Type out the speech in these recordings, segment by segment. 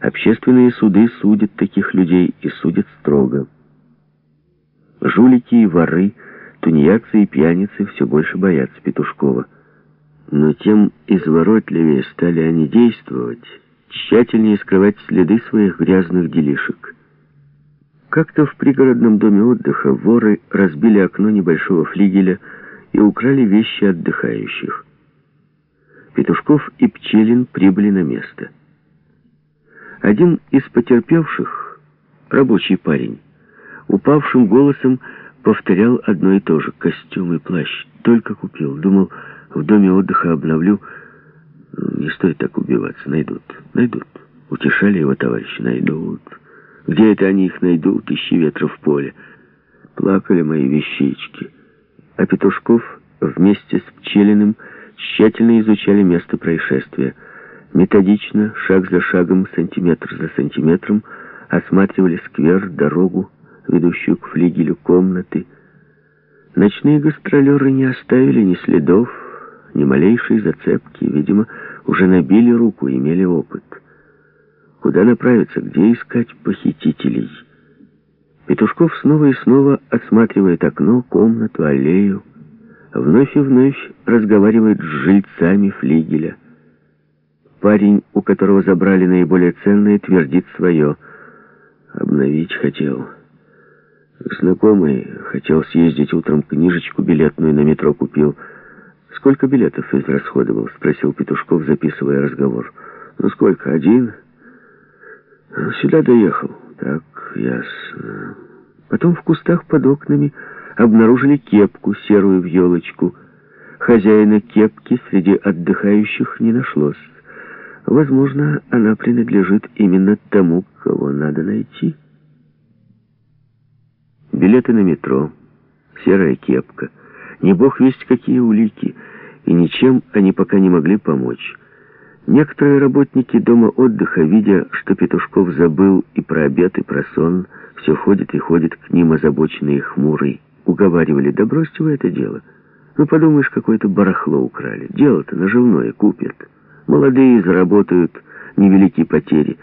Общественные суды судят таких людей и судят строго. Жулики и воры, тунеядцы и пьяницы все больше боятся Петушкова. Но тем изворотливее стали они действовать, тщательнее скрывать следы своих грязных делишек. Как-то в пригородном доме отдыха воры разбили окно небольшого флигеля и украли вещи отдыхающих. Петушков и Пчелин прибыли на место. Один из потерпевших, рабочий парень, упавшим голосом повторял одно и то же. Костюм и плащ только купил. Думал, в доме отдыха обновлю. Не стоит так убиваться. Найдут. Найдут. Утешали его товарищи. Найдут. Где это они их найдут? Ищи ветра в поле. Плакали мои вещички. А Петушков вместе с Пчелиным тщательно изучали место происшествия. Методично, шаг за шагом, сантиметр за сантиметром, осматривали сквер, дорогу, ведущую к флигелю комнаты. Ночные гастролеры не оставили ни следов, ни малейшей зацепки. Видимо, уже набили руку, имели опыт. Куда направиться, где искать похитителей? Петушков снова и снова осматривает окно, комнату, аллею. Вновь и вновь разговаривает с жильцами флигеля. Парень, у которого забрали наиболее ценное, твердит свое. Обновить хотел. Знакомый хотел съездить утром книжечку билетную на метро купил. «Сколько билетов израсходовал?» — спросил Петушков, записывая разговор. «Ну сколько? Один?» «Сюда доехал». «Так, ясно». Потом в кустах под окнами обнаружили кепку, серую в елочку. Хозяина кепки среди отдыхающих не нашлось. Возможно, она принадлежит именно тому, кого надо найти. Билеты на метро, серая кепка, не бог весть какие улики, и ничем они пока не могли помочь. Некоторые работники дома отдыха, видя, что Петушков забыл и про обед, и про сон, все ходит и ходит к ним озабоченный и хмурый, уговаривали, да бросьте вы это дело. Ну, подумаешь, какое-то барахло украли. Дело-то наживное, купят. Молодые заработают невеликие потери.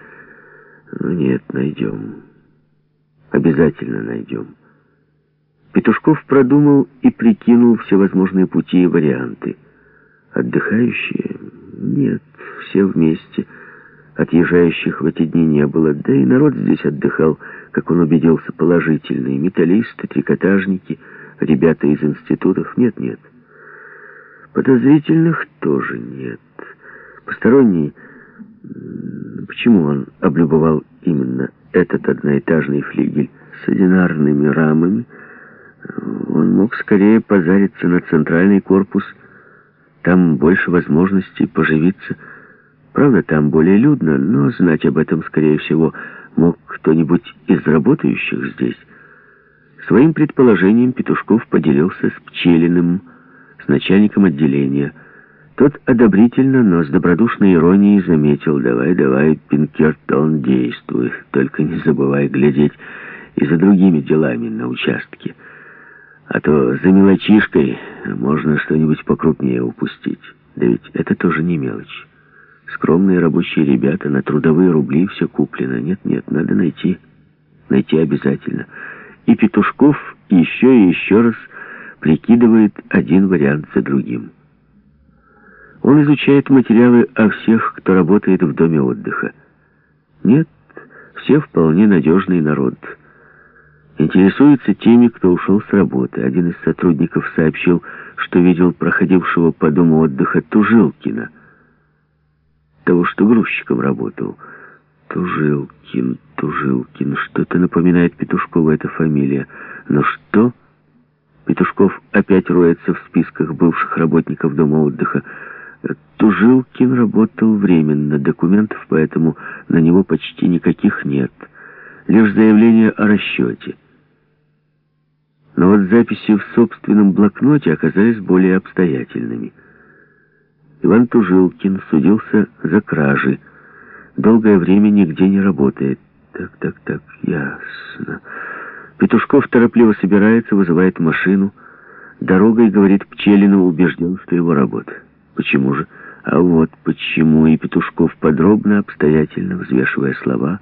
Ну, нет, найдем. Обязательно найдем. Петушков продумал и прикинул всевозможные пути и варианты. Отдыхающие? Нет, все вместе. Отъезжающих в эти дни не было, да и народ здесь отдыхал, как он убедился, положительный. Металлисты, трикотажники, ребята из институтов. Нет-нет. Подозрительных тоже нет. Посторонний... Почему он облюбовал именно этот одноэтажный флигель с одинарными рамами? Он мог скорее позариться на центральный корпус. Там больше возможностей поживиться. Правда, там более людно, но знать об этом, скорее всего, мог кто-нибудь из работающих здесь. Своим предположением Петушков поделился с Пчелиным, с начальником отделения. Тот одобрительно, но с добродушной иронией заметил, «Давай, давай, Пинкертон, действуй, только не забывай глядеть и за другими делами на участке, а то за мелочишкой можно что-нибудь покрупнее упустить. Да ведь это тоже не мелочь. Скромные рабочие ребята, на трудовые рубли все куплено. Нет-нет, надо найти, найти обязательно». И Петушков еще и еще раз прикидывает один вариант за другим. Он изучает материалы о всех, кто работает в доме отдыха. Нет, все вполне надежный народ. Интересуется теми, кто ушел с работы. Один из сотрудников сообщил, что видел проходившего по дому отдыха Тужилкина, того, что грузчиком работал. Тужилкин, Тужилкин, что-то напоминает Петушкова эта фамилия. Но что... Петушков опять роется в списках бывших работников дома отдыха. Тужилкин работал временно, документов поэтому на него почти никаких нет. Лишь заявление о расчете. Но вот записи в собственном блокноте оказались более обстоятельными. Иван Тужилкин судился за кражи. Долгое время нигде не работает. Так, так, так, ясно. Петушков торопливо собирается, вызывает машину. Дорогой, говорит Пчелину, убежден, что его работа. Почему же? А вот почему и Петушков, подробно, обстоятельно взвешивая слова,